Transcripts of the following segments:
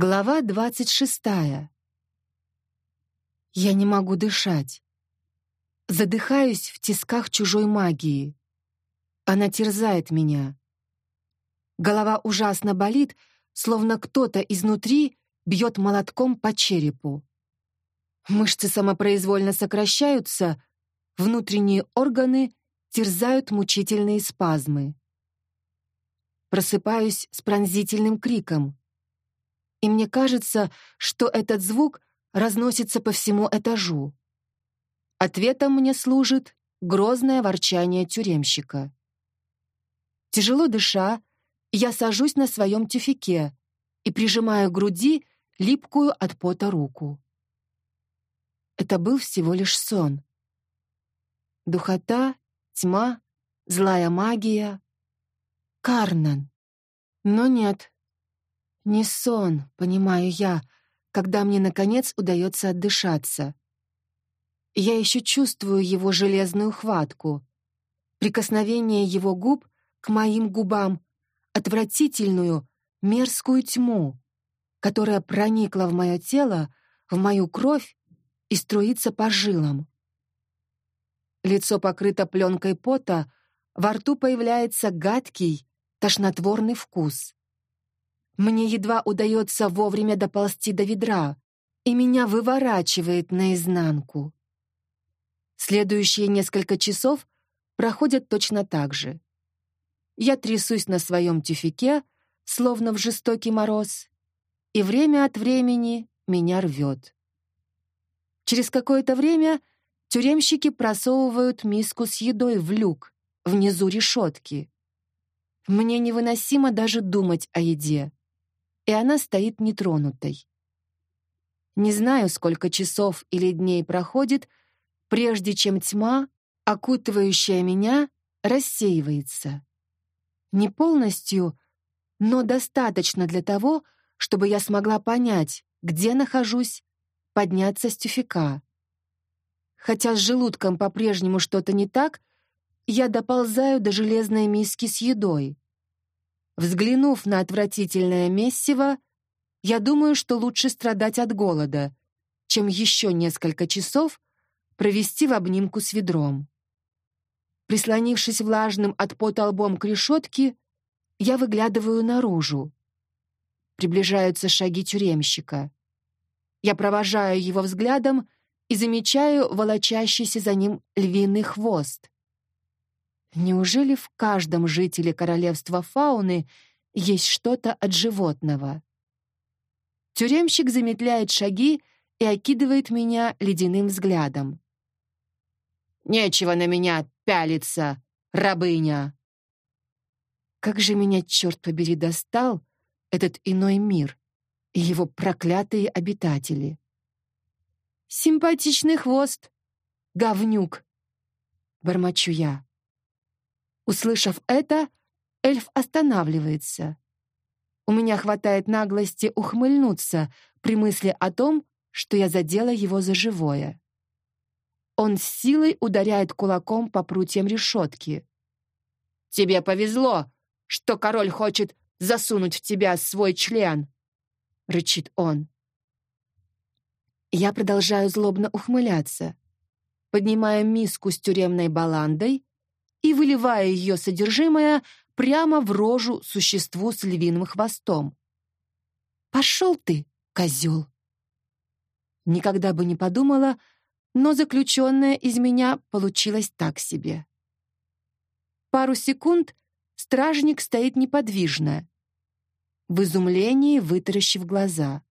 Глава двадцать шестая. Я не могу дышать. Задыхаюсь в тисках чужой магии. Она терзает меня. Голова ужасно болит, словно кто-то изнутри бьет молотком по черепу. Мышцы самопроизвольно сокращаются, внутренние органы терзают мучительные спазмы. Просыпаюсь с пронзительным криком и мне кажется, что этот звук разносится по всему этажу. Ответом мне служит грозное ворчание тюремщика. Тяжело дыша, я сажусь на своем тюфике и прижимаю к груди липкую от пота руку. Это был всего лишь сон. Духота, тьма, злая магия. Карнан. Но нет, не сон, понимаю я, когда мне, наконец, удается отдышаться. Я еще чувствую его железную хватку, прикосновение его губ к моим губам, отвратительную, мерзкую тьму, которая проникла в мое тело, в мою кровь и струится по жилам. Лицо покрыто пленкой пота, во рту появляется гадкий, тошнотворный вкус. Мне едва удается вовремя доползти до ведра, и меня выворачивает наизнанку. Следующие несколько часов проходят точно так же. Я трясусь на своем тюфике, словно в жестокий мороз, и время от времени меня рвет. Через какое-то время тюремщики просовывают миску с едой в люк внизу решетки. Мне невыносимо даже думать о еде и она стоит нетронутой. Не знаю, сколько часов или дней проходит, прежде чем тьма, окутывающая меня, рассеивается. Не полностью, но достаточно для того, чтобы я смогла понять, где нахожусь, подняться с тюфика. Хотя с желудком по-прежнему что-то не так, я доползаю до железной миски с едой. Взглянув на отвратительное месиво, я думаю, что лучше страдать от голода, чем еще несколько часов провести в обнимку с ведром. Прислонившись влажным от пота лбом к решетке, я выглядываю наружу. Приближаются шаги тюремщика. Я провожаю его взглядом и замечаю волочащийся за ним львиный хвост. Неужели в каждом жителе королевства фауны есть что-то от животного? Тюремщик замедляет шаги и окидывает меня ледяным взглядом. «Нечего на меня пялиться, рабыня!» Как же меня, черт побери, достал этот иной мир и его проклятые обитатели. «Симпатичный хвост, говнюк!» — бормочу я. Услышав это, эльф останавливается. У меня хватает наглости ухмыльнуться при мысли о том, что я задела его за живое. Он с силой ударяет кулаком по прутьям решетки. «Тебе повезло, что король хочет засунуть в тебя свой член!» — рычит он. Я продолжаю злобно ухмыляться. Поднимаю миску с тюремной баландой и выливая ее содержимое прямо в рожу существу с львиным хвостом. «Пошел ты, козел!» Никогда бы не подумала, но заключенная из меня получилась так себе. Пару секунд стражник стоит неподвижно, в изумлении вытаращив глаза.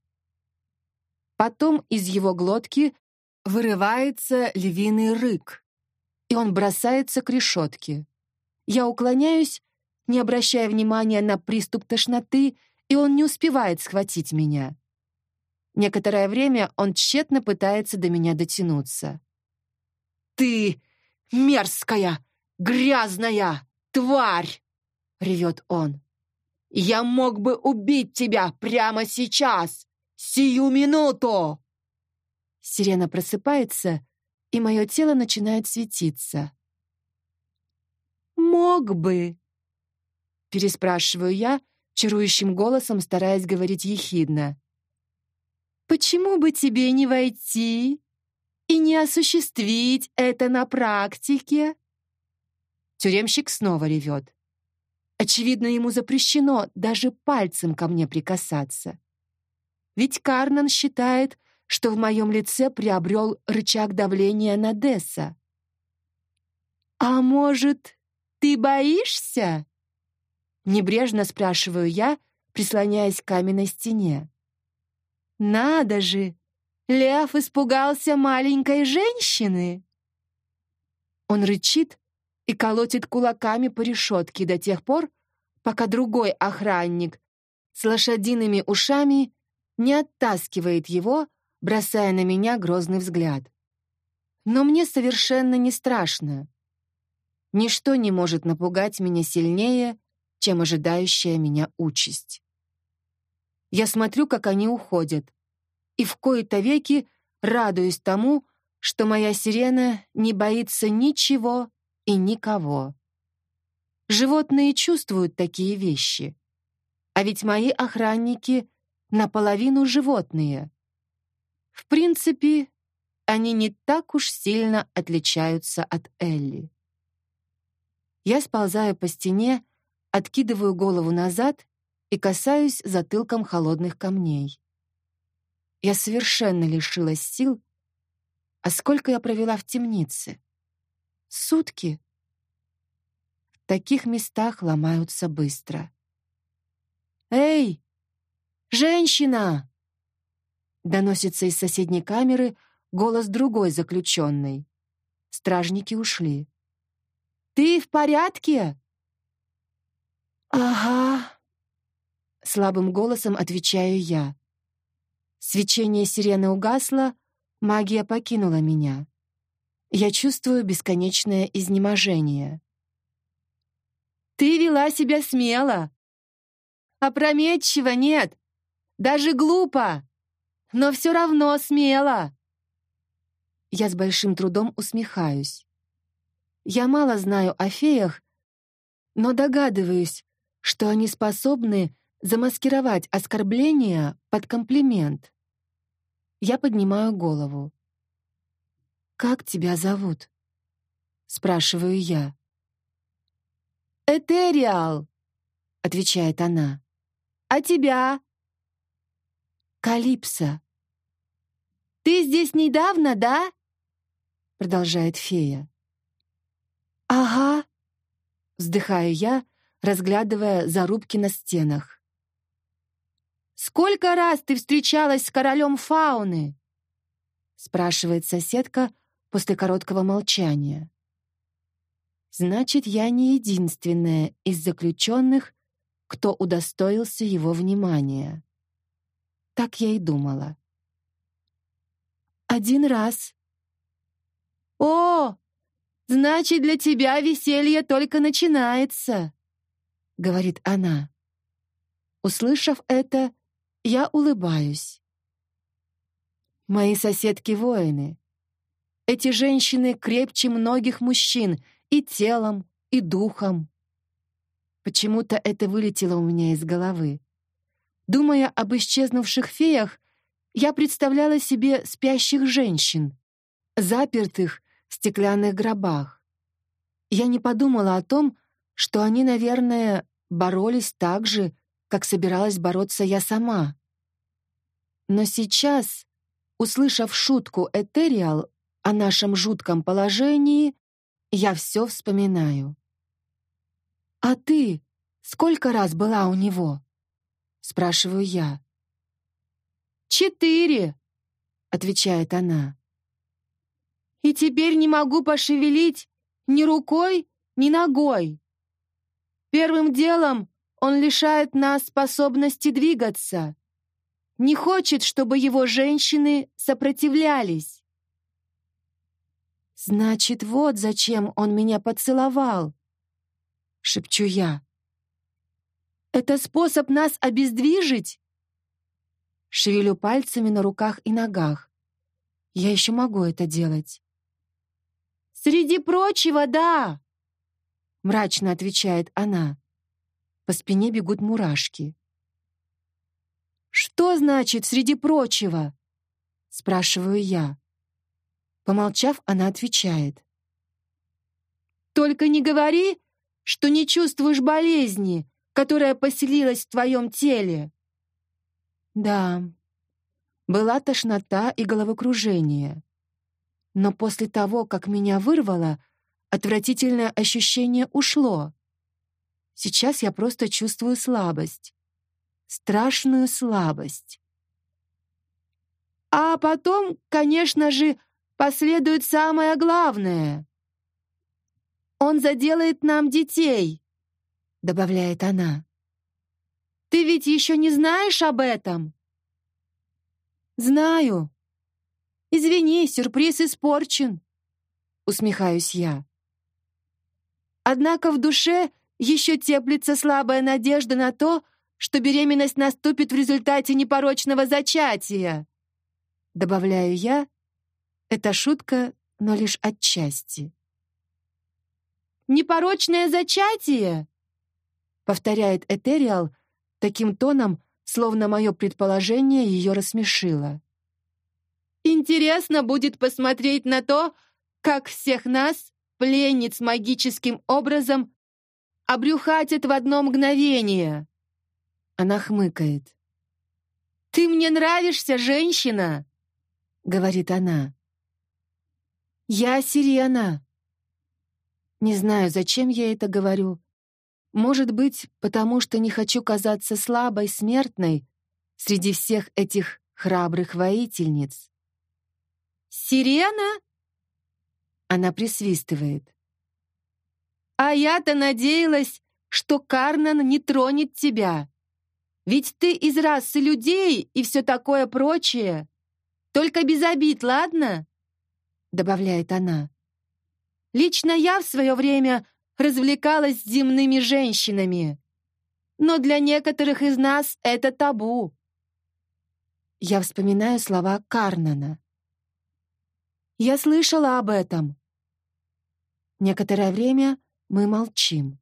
Потом из его глотки вырывается львиный рык и он бросается к решетке. Я уклоняюсь, не обращая внимания на приступ тошноты, и он не успевает схватить меня. Некоторое время он тщетно пытается до меня дотянуться. «Ты мерзкая, грязная тварь!» — ревет он. «Я мог бы убить тебя прямо сейчас, сию минуту!» Сирена просыпается и мое тело начинает светиться. «Мог бы», — переспрашиваю я, чарующим голосом стараясь говорить ехидно. Почему бы тебе не войти и не осуществить это на практике? Тюремщик снова ревет. Очевидно, ему запрещено даже пальцем ко мне прикасаться. Ведь Карнан считает, что в моем лице приобрел рычаг давления на Десса. «А может, ты боишься?» Небрежно спрашиваю я, прислоняясь к каменной стене. «Надо же! Лев испугался маленькой женщины!» Он рычит и колотит кулаками по решетке до тех пор, пока другой охранник с лошадиными ушами не оттаскивает его, бросая на меня грозный взгляд. Но мне совершенно не страшно. Ничто не может напугать меня сильнее, чем ожидающая меня участь. Я смотрю, как они уходят, и в кои-то веки радуюсь тому, что моя сирена не боится ничего и никого. Животные чувствуют такие вещи. А ведь мои охранники наполовину животные. В принципе, они не так уж сильно отличаются от Элли. Я сползаю по стене, откидываю голову назад и касаюсь затылком холодных камней. Я совершенно лишилась сил. А сколько я провела в темнице? Сутки. В таких местах ломаются быстро. «Эй, женщина!» Доносится из соседней камеры голос другой заключенной. Стражники ушли. «Ты в порядке?» «Ага», — слабым голосом отвечаю я. Свечение сирены угасло, магия покинула меня. Я чувствую бесконечное изнеможение. «Ты вела себя смело!» «Опрометчиво нет! Даже глупо! Но все равно смело!» Я с большим трудом усмехаюсь. Я мало знаю о феях, но догадываюсь, что они способны замаскировать оскорбление под комплимент. Я поднимаю голову. «Как тебя зовут?» — спрашиваю я. «Этериал», — отвечает она. «А тебя?» «Калипсо». «Ты здесь недавно, да?» — продолжает фея. «Ага», — вздыхаю я, разглядывая зарубки на стенах. «Сколько раз ты встречалась с королем фауны?» — спрашивает соседка после короткого молчания. «Значит, я не единственная из заключенных, кто удостоился его внимания». Так я и думала. «Один раз». «О, значит, для тебя веселье только начинается», — говорит она. Услышав это, я улыбаюсь. Мои соседки воины. Эти женщины крепче многих мужчин и телом, и духом. Почему-то это вылетело у меня из головы. Думая об исчезнувших феях, я представляла себе спящих женщин, запертых в стеклянных гробах. Я не подумала о том, что они, наверное, боролись так же, как собиралась бороться я сама. Но сейчас, услышав шутку Этериал о нашем жутком положении, я все вспоминаю. «А ты сколько раз была у него?» — спрашиваю я. «Четыре», — отвечает она. «И теперь не могу пошевелить ни рукой, ни ногой. Первым делом он лишает нас способности двигаться. Не хочет, чтобы его женщины сопротивлялись. «Значит, вот зачем он меня поцеловал!» — шепчу я. «Это способ нас обездвижить?» Шевелю пальцами на руках и ногах. Я еще могу это делать. «Среди прочего, да!» — мрачно отвечает она. По спине бегут мурашки. Что значит «среди прочего»? Спрашиваю я. Помолчав, она отвечает. Только не говори, что не чувствуешь болезни, которая поселилась в твоем теле. Да, была тошнота и головокружение. Но после того, как меня вырвало, отвратительное ощущение ушло. Сейчас я просто чувствую слабость. Страшную слабость. А потом, конечно же, последует самое главное. Он заделает нам детей, добавляет она. Ты ведь еще не знаешь об этом? Знаю. Извини, сюрприз испорчен, усмехаюсь я. Однако в душе еще теплится слабая надежда на то, что беременность наступит в результате непорочного зачатия. Добавляю я. Это шутка, но лишь отчасти. «Непорочное зачатие?» Повторяет Этериал таким тоном, словно мое предположение ее рассмешило. «Интересно будет посмотреть на то, как всех нас, пленниц магическим образом, обрюхатят в одно мгновение!» Она хмыкает. «Ты мне нравишься, женщина!» — говорит она. «Я сирена». Не знаю, зачем я это говорю. Может быть, потому что не хочу казаться слабой смертной среди всех этих храбрых воительниц. «Сирена?» Она присвистывает. «А я-то надеялась, что Карнан не тронет тебя. Ведь ты из расы людей и все такое прочее. Только без обид, ладно?» Добавляет она. «Лично я в свое время развлекалась с земными женщинами. Но для некоторых из нас это табу. Я вспоминаю слова Карнана. Я слышала об этом. Некоторое время мы молчим,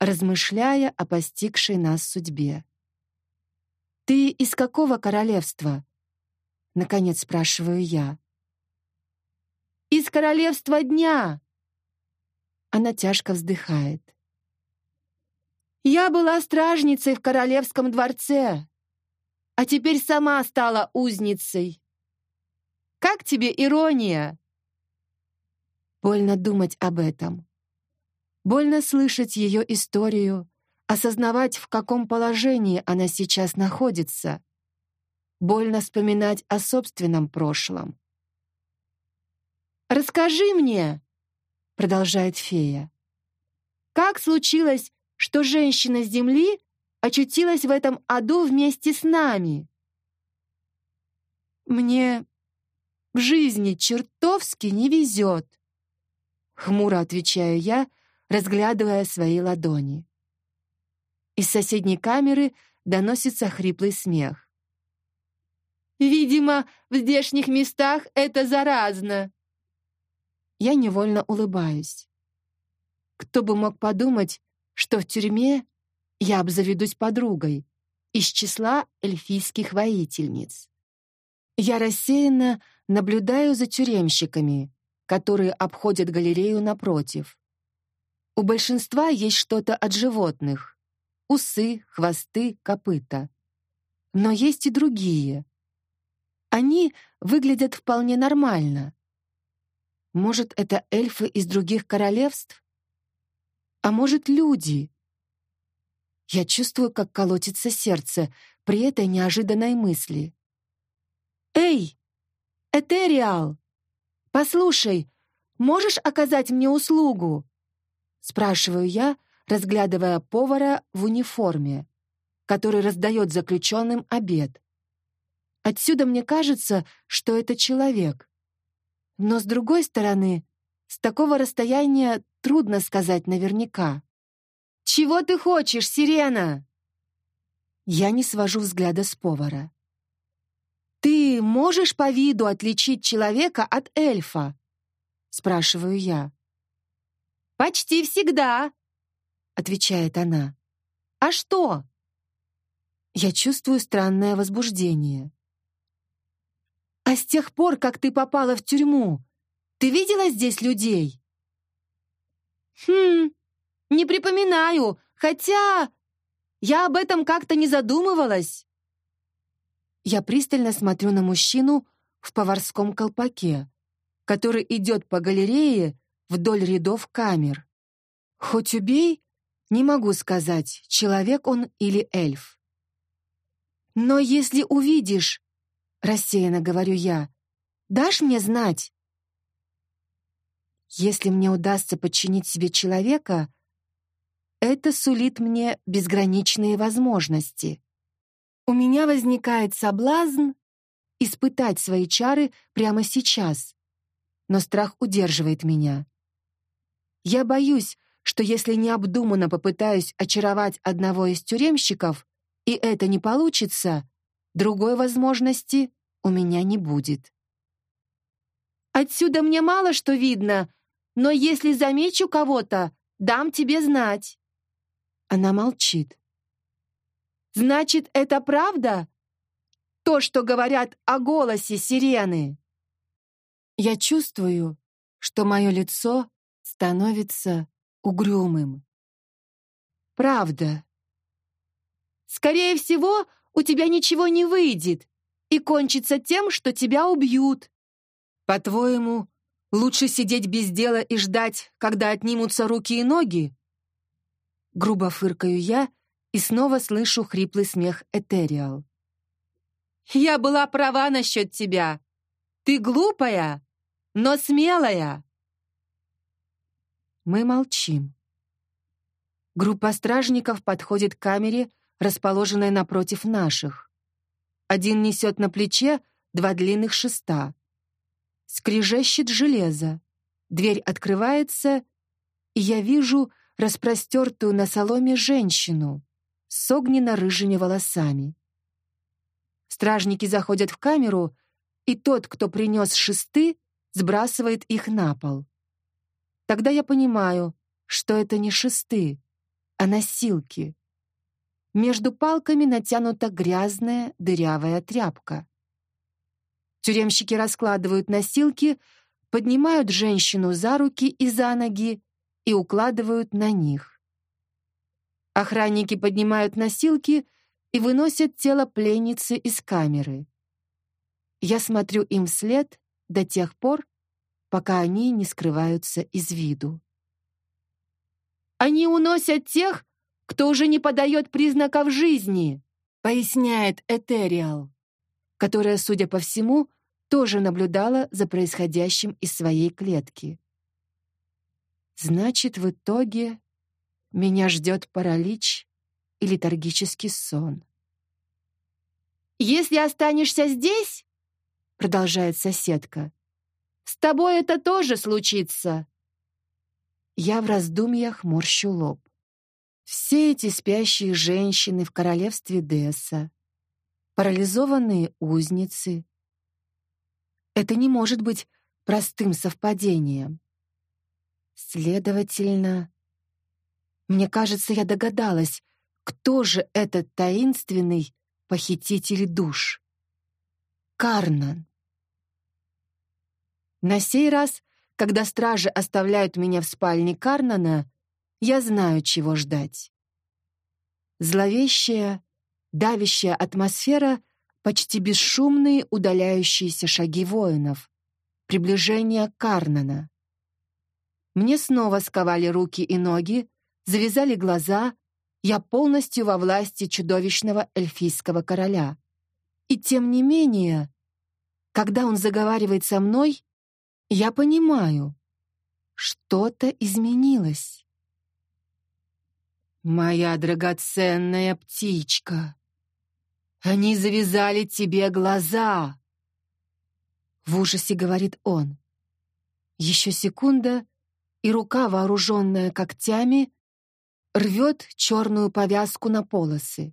размышляя о постигшей нас судьбе. «Ты из какого королевства?» — наконец спрашиваю я. «Из королевства дня!» Она тяжко вздыхает. «Я была стражницей в королевском дворце, а теперь сама стала узницей. Как тебе ирония?» Больно думать об этом. Больно слышать ее историю, осознавать, в каком положении она сейчас находится. Больно вспоминать о собственном прошлом. «Расскажи мне!» — продолжает фея. «Как случилось, что женщина с Земли очутилась в этом аду вместе с нами?» «Мне в жизни чертовски не везет», Хмуро отвечаю я, разглядывая свои ладони. Из соседней камеры доносится хриплый смех. «Видимо, в здешних местах это заразно!» Я невольно улыбаюсь. Кто бы мог подумать, что в тюрьме я обзаведусь подругой из числа эльфийских воительниц. Я рассеянно наблюдаю за тюремщиками, которые обходят галерею напротив. У большинства есть что-то от животных — усы, хвосты, копыта. Но есть и другие. Они выглядят вполне нормально. Может, это эльфы из других королевств? А может, люди? Я чувствую, как колотится сердце при этой неожиданной мысли. «Эй, Этериал!» «Послушай, можешь оказать мне услугу?» Спрашиваю я, разглядывая повара в униформе, который раздает заключенным обед. Отсюда мне кажется, что это человек. Но с другой стороны, с такого расстояния трудно сказать наверняка. «Чего ты хочешь, сирена?» Я не свожу взгляда с повара. «Ты можешь по виду отличить человека от эльфа?» — спрашиваю я. «Почти всегда», — отвечает она. «А что?» Я чувствую странное возбуждение. «А с тех пор, как ты попала в тюрьму, ты видела здесь людей?» «Хм, не припоминаю, хотя я об этом как-то не задумывалась». Я пристально смотрю на мужчину в поварском колпаке, который идет по галерее вдоль рядов камер. Хоть убей, не могу сказать, человек он или эльф. Но если увидишь, рассеянно говорю я, дашь мне знать? Если мне удастся подчинить себе человека, это сулит мне безграничные возможности. У меня возникает соблазн испытать свои чары прямо сейчас, но страх удерживает меня. Я боюсь, что если необдуманно попытаюсь очаровать одного из тюремщиков, и это не получится, другой возможности у меня не будет. Отсюда мне мало что видно, но если замечу кого-то, дам тебе знать. Она молчит. Значит, это правда? То, что говорят о голосе сирены. Я чувствую, что мое лицо становится угрюмым. Правда. Скорее всего, у тебя ничего не выйдет и кончится тем, что тебя убьют. По-твоему, лучше сидеть без дела и ждать, когда отнимутся руки и ноги? Грубо фыркаю я и снова слышу хриплый смех Этериал. Я была права насчет тебя. Ты глупая, но смелая. Мы молчим. Группа стражников подходит к камере, расположенной напротив наших. Один несет на плече два длинных шеста. Скрежещет железо. Дверь открывается, и я вижу распростертую на соломе женщину с огненно-рыжими волосами. Стражники заходят в камеру, и тот, кто принес шесты, сбрасывает их на пол. Тогда я понимаю, что это не шесты, а носилки. Между палками натянута грязная дырявая тряпка. Тюремщики раскладывают носилки, поднимают женщину за руки и за ноги и укладывают на них. Охранники поднимают носилки и выносят тело пленницы из камеры. Я смотрю им вслед до тех пор, пока они не скрываются из виду. «Они уносят тех, кто уже не подает признаков жизни», поясняет Этериал, которая, судя по всему, тоже наблюдала за происходящим из своей клетки. Значит, в итоге меня ждет паралич и летаргический сон. «Если останешься здесь, — продолжает соседка, — с тобой это тоже случится». Я в раздумьях морщу лоб. Все эти спящие женщины в королевстве Десса, парализованные узницы. Это не может быть простым совпадением. Следовательно, мне кажется, я догадалась, кто же этот таинственный похититель душ? Карнан. На сей раз, когда стражи оставляют меня в спальне Карнана, я знаю, чего ждать. Зловещая, давящая атмосфера, почти бесшумные удаляющиеся шаги воинов, приближение Карнана. Мне снова сковали руки и ноги, завязали глаза, я полностью во власти чудовищного эльфийского короля. И тем не менее, когда он заговаривает со мной, я понимаю, что-то изменилось. «Моя драгоценная птичка, они завязали тебе глаза!» В ужасе говорит он. Еще секунда, и рука, вооруженная когтями, рвет черную повязку на полосы.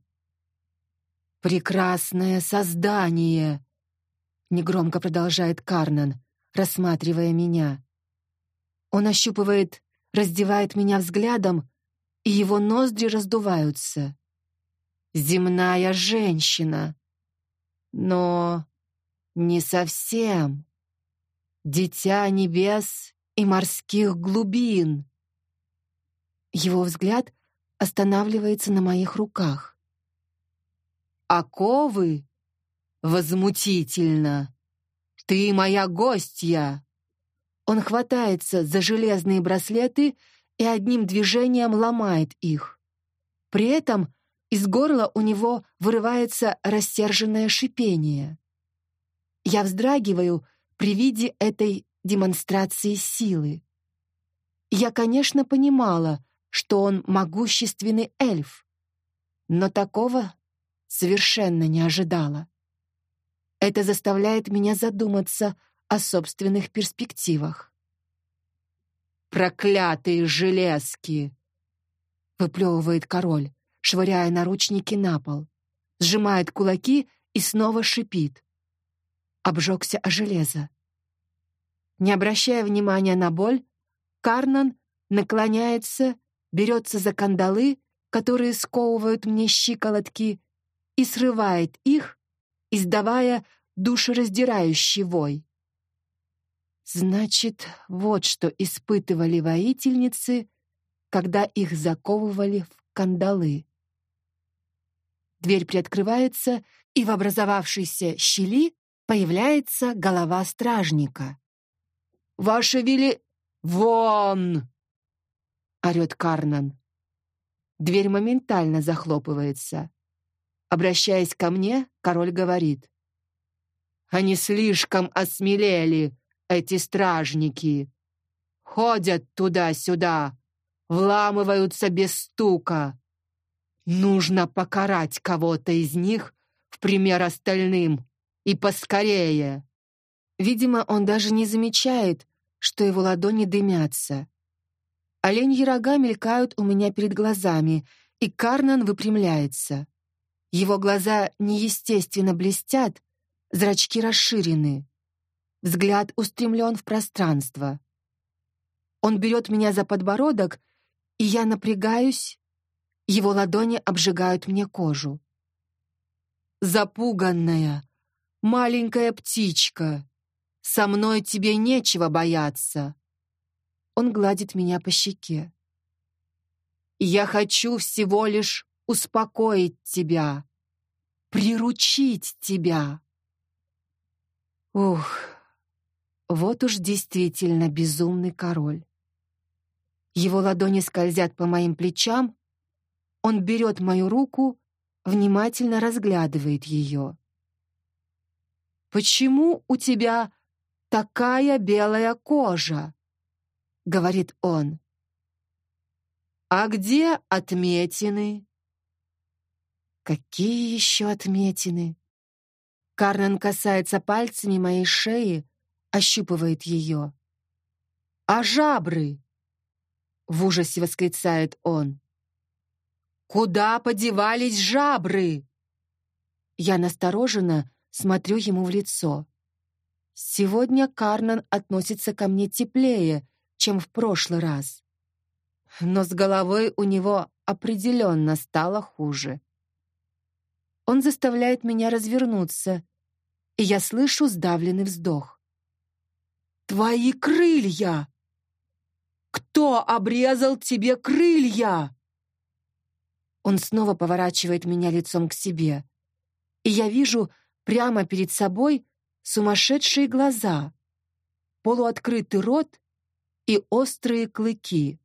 «Прекрасное создание!» — негромко продолжает Карнан, рассматривая меня. Он ощупывает, раздевает меня взглядом, и его ноздри раздуваются. земная женщина. Но не совсем. Дитя небес и морских глубин. Его взгляд останавливается на моих руках. Оковы? Возмутительно. Ты моя гостья. Он хватается за железные браслеты и одним движением ломает их. При этом из горла у него вырывается рассерженное шипение. Я вздрагиваю при виде этой демонстрации силы. Я, конечно, понимала, что он могущественный эльф, но такого совершенно не ожидала. Это заставляет меня задуматься о собственных перспективах. «Проклятые железки!» — выплевывает король, швыряя наручники на пол, сжимает кулаки и снова шипит. Обжегся о железо. Не обращая внимания на боль, Карнан наклоняется берется за кандалы, которые сковывают мне щиколотки, и срывает их, издавая душераздирающий вой. Значит, вот что испытывали воительницы, когда их заковывали в кандалы. Дверь приоткрывается, и в образовавшейся щели появляется голова стражника. «Ваше вели... Вон!» орёт Карнан. Дверь моментально захлопывается. Обращаясь ко мне, король говорит: "Они слишком осмелели, эти стражники. Ходят туда-сюда, вламываются без стука. Нужно покарать кого-то из них в пример остальным, и поскорее". Видимо, он даже не замечает, что его ладони дымятся. Оленьи рога мелькают у меня перед глазами, и Карнан выпрямляется. Его глаза неестественно блестят, зрачки расширены. Взгляд устремлен в пространство. Он берет меня за подбородок, и я напрягаюсь. Его ладони обжигают мне кожу. Запуганная, маленькая птичка, со мной тебе нечего бояться. Он гладит меня по щеке. Я хочу всего лишь успокоить тебя, приручить тебя. Ух, вот уж действительно безумный король. Его ладони скользят по моим плечам, он берет мою руку, внимательно разглядывает ее. Почему у тебя такая белая кожа? говорит он. А где отметины? Какие еще отметины? Карнан касается пальцами моей шеи, ощупывает ее. А жабры? В ужасе восклицает он. Куда подевались жабры? Я настороженно смотрю ему в лицо. Сегодня Карнан относится ко мне теплее, чем в прошлый раз. Но с головой у него определенно стало хуже. Он заставляет меня развернуться, и я слышу сдавленный вздох. «Твои крылья! Кто обрезал тебе крылья?» Он снова поворачивает меня лицом к себе, и я вижу прямо перед собой сумасшедшие глаза, полуоткрытый рот и острые клыки.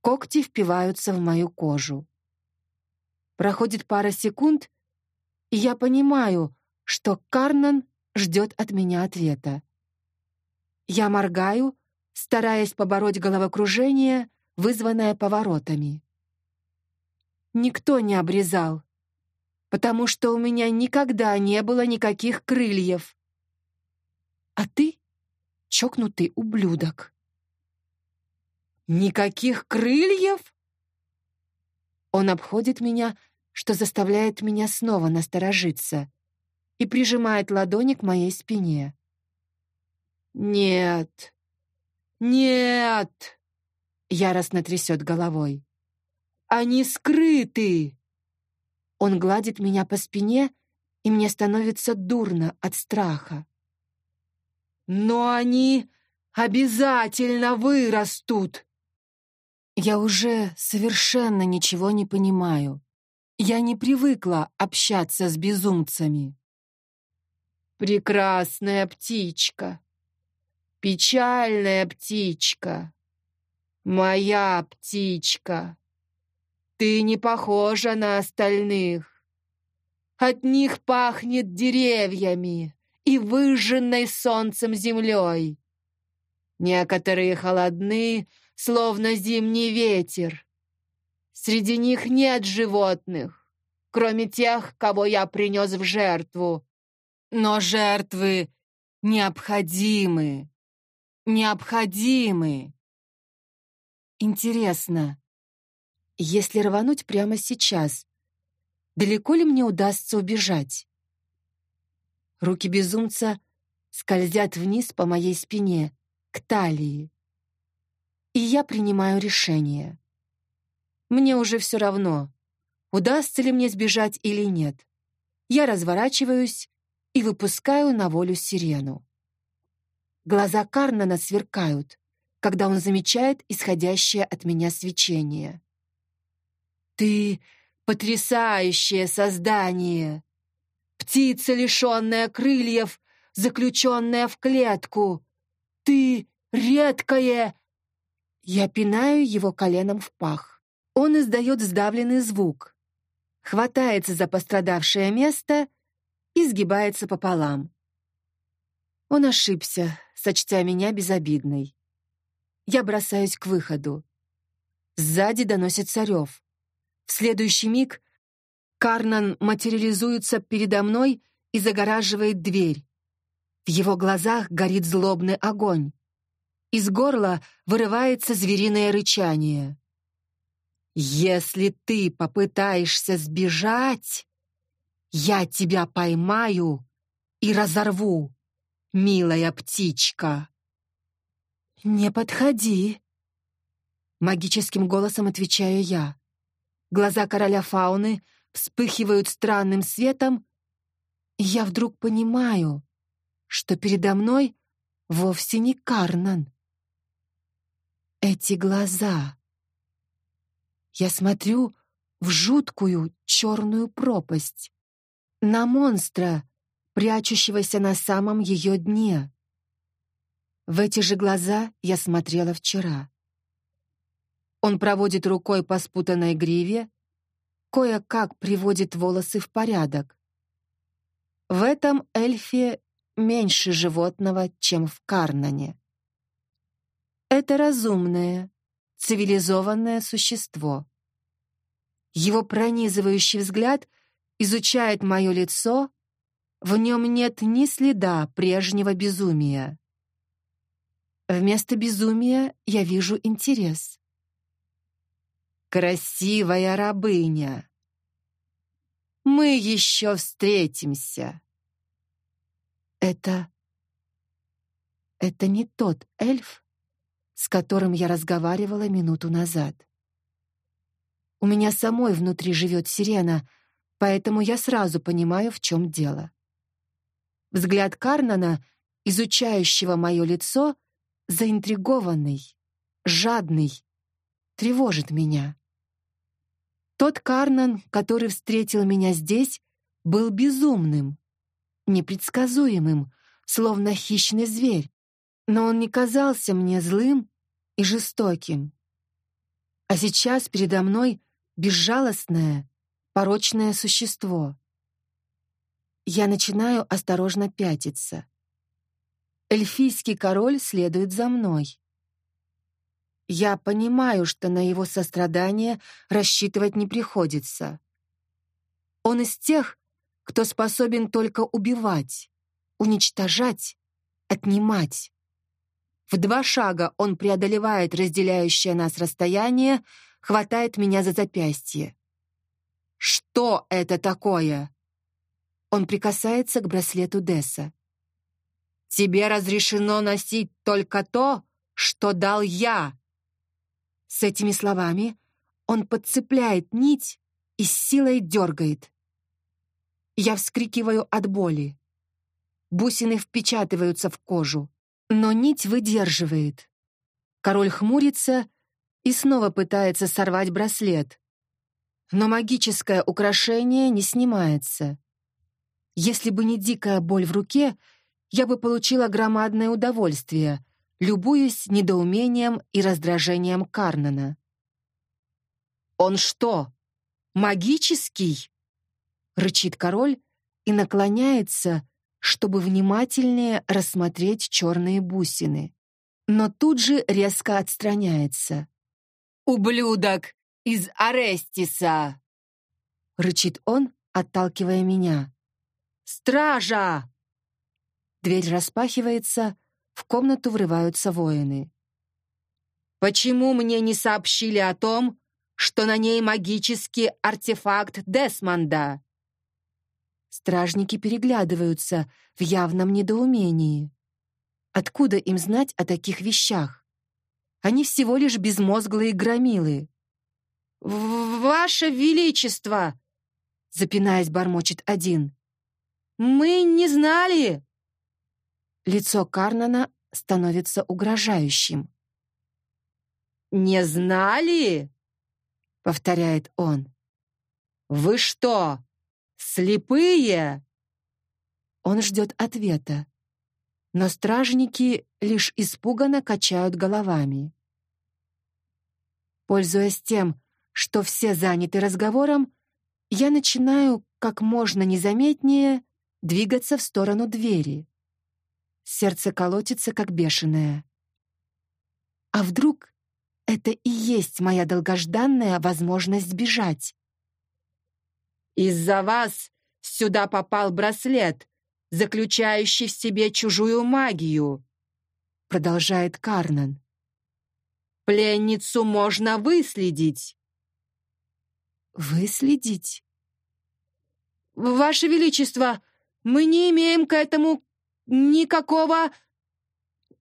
Когти впиваются в мою кожу. Проходит пара секунд, и я понимаю, что Карнан ждет от меня ответа. Я моргаю, стараясь побороть головокружение, вызванное поворотами. Никто не обрезал, потому что у меня никогда не было никаких крыльев. А ты — чокнутый ублюдок. Никаких крыльев? Он обходит меня, что заставляет меня снова насторожиться, и прижимает ладони к моей спине. Нет. Нет. Яростно трясет головой. Они скрыты. Он гладит меня по спине, и мне становится дурно от страха. «Но они обязательно вырастут!» Я уже совершенно ничего не понимаю. Я не привыкла общаться с безумцами. «Прекрасная птичка! Печальная птичка! Моя птичка! Ты не похожа на остальных! От них пахнет деревьями и выжженной солнцем землей. Некоторые холодны, словно зимний ветер. Среди них нет животных, кроме тех, кого я принес в жертву. Но жертвы необходимы. Необходимы. Интересно, если рвануть прямо сейчас, далеко ли мне удастся убежать? Руки безумца скользят вниз по моей спине, к талии. И я принимаю решение. Мне уже все равно, удастся ли мне сбежать или нет. Я разворачиваюсь и выпускаю на волю сирену. Глаза Карнана сверкают, когда он замечает исходящее от меня свечение. «Ты потрясающее создание! Птица, лишенная крыльев, заключенная в клетку! Ты редкое я пинаю его коленом в пах. Он издает сдавленный звук, хватается за пострадавшее место и сгибается пополам. Он ошибся, сочтя меня безобидной. Я бросаюсь к выходу. Сзади доносится рев. В следующий миг Карнан материализуется передо мной и загораживает дверь. В его глазах горит злобный огонь. Из горла вырывается звериное рычание. «Если ты попытаешься сбежать, я тебя поймаю и разорву, милая птичка!» «Не подходи!» Магическим голосом отвечаю я. Глаза короля фауны вспыхивают странным светом, и я вдруг понимаю, что передо мной вовсе не Карнан. Эти глаза. Я смотрю в жуткую черную пропасть, на монстра, прячущегося на самом ее дне. В эти же глаза я смотрела вчера. Он проводит рукой по спутанной гриве, кое-как приводит волосы в порядок. В этом эльфе меньше животного, чем в Карнане. Это разумное, цивилизованное существо. Его пронизывающий взгляд изучает мое лицо, в нем нет ни следа прежнего безумия. Вместо безумия я вижу интерес. Красивая рабыня. Мы еще встретимся. Это... Это не тот эльф, с которым я разговаривала минуту назад. У меня самой внутри живет сирена, поэтому я сразу понимаю, в чем дело. Взгляд Карнана, изучающего мое лицо, заинтригованный, жадный, тревожит меня. Тот Карнан, который встретил меня здесь, был безумным, непредсказуемым, словно хищный зверь, но он не казался мне злым и жестоким. А сейчас передо мной безжалостное, порочное существо. Я начинаю осторожно пятиться. Эльфийский король следует за мной. Я понимаю, что на его сострадание рассчитывать не приходится. Он из тех, кто способен только убивать, уничтожать, отнимать. В два шага он преодолевает разделяющее нас расстояние, хватает меня за запястье. «Что это такое?» Он прикасается к браслету Десса. «Тебе разрешено носить только то, что дал я!» С этими словами он подцепляет нить и с силой дергает. Я вскрикиваю от боли. Бусины впечатываются в кожу, но нить выдерживает. Король хмурится и снова пытается сорвать браслет. Но магическое украшение не снимается. Если бы не дикая боль в руке, я бы получила громадное удовольствие, любуясь недоумением и раздражением Карнана. «Он что, магический?» — рычит король и наклоняется, чтобы внимательнее рассмотреть черные бусины. Но тут же резко отстраняется. «Ублюдок из Арестиса!» — рычит он, отталкивая меня. «Стража!» Дверь распахивается, в комнату врываются воины. «Почему мне не сообщили о том, что на ней магический артефакт Десмонда?» Стражники переглядываются в явном недоумении. Откуда им знать о таких вещах? Они всего лишь безмозглые громилы. «Ваше Величество!» Запинаясь, бормочет один. «Мы не знали!» Лицо Карнана становится угрожающим. «Не знали?» — повторяет он. «Вы что, слепые?» Он ждет ответа, но стражники лишь испуганно качают головами. Пользуясь тем, что все заняты разговором, я начинаю как можно незаметнее двигаться в сторону двери. Сердце колотится, как бешеное. А вдруг это и есть моя долгожданная возможность сбежать? «Из-за вас сюда попал браслет, заключающий в себе чужую магию», продолжает Карнан. «Пленницу можно выследить». «Выследить?» «Ваше Величество, мы не имеем к этому никакого...»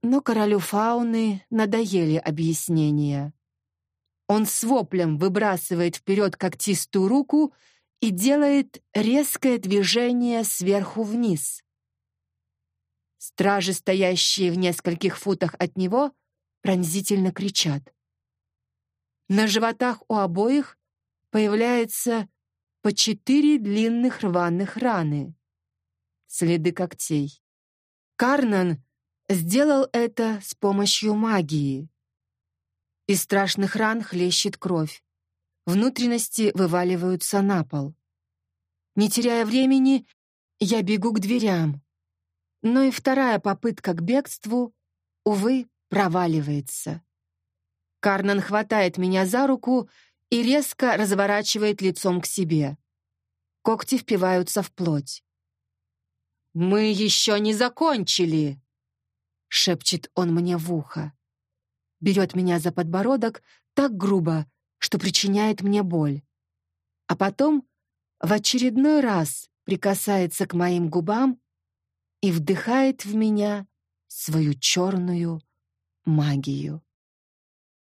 Но королю фауны надоели объяснения. Он с воплем выбрасывает вперед когтистую руку и делает резкое движение сверху вниз. Стражи, стоящие в нескольких футах от него, пронзительно кричат. На животах у обоих появляется по четыре длинных рваных раны, следы когтей. Карнан сделал это с помощью магии. Из страшных ран хлещет кровь. Внутренности вываливаются на пол. Не теряя времени, я бегу к дверям. Но и вторая попытка к бегству, увы, проваливается. Карнан хватает меня за руку и резко разворачивает лицом к себе. Когти впиваются в плоть. «Мы еще не закончили!» — шепчет он мне в ухо. Берет меня за подбородок так грубо, что причиняет мне боль. А потом в очередной раз прикасается к моим губам и вдыхает в меня свою черную магию.